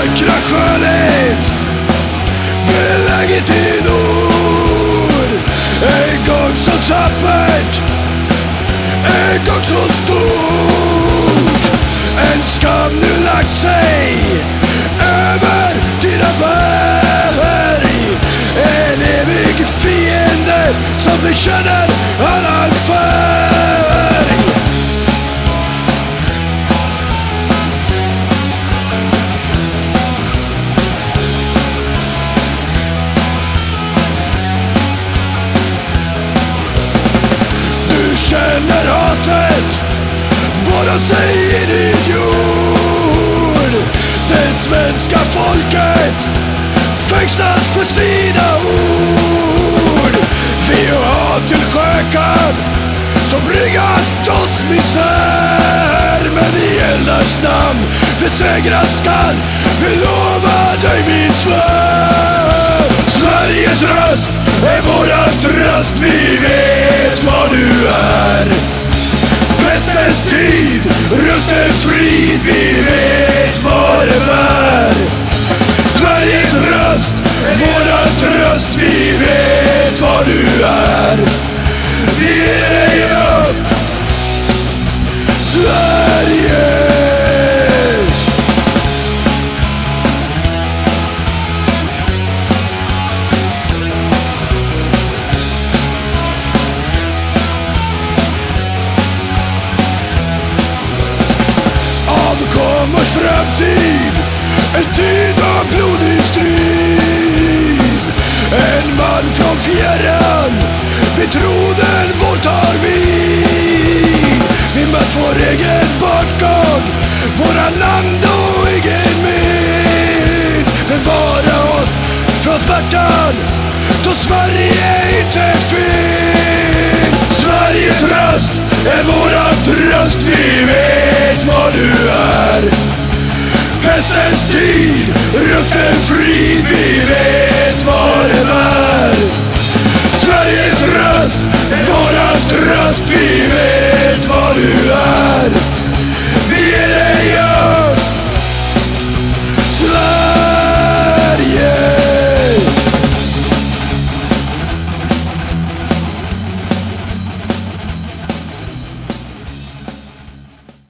vackra skönhet. Beläget i nord En gång så tappert, en gång så stort. En skam nu lagt sig över dina berg En evig fiende som bekänner annan färg känner hatet borra sig in i jord Det svenska folket fängslas för sina ord. Vi har till sjökamp som bringat oss misär. Men i eldars namn besegras skall Vi lovar dig vi svär. Sveriges röst är våran tröst. Vi vet vad du är. Pestens tid, rutten frid. Vi vet vad det bär. Sveriges röst är våran tröst. Vi vet vad du är. Avkommors framtid En tid av blodig strid. En man från fjärran Vid tronen vår tar vid Vi mött vår egen bortgång Våra land och egen minns Bevara oss från smärtan Då Sverige inte finns. Fälten fri, vi vet vad det är. Sveriges röst är våran tröst, vi vet vad du är.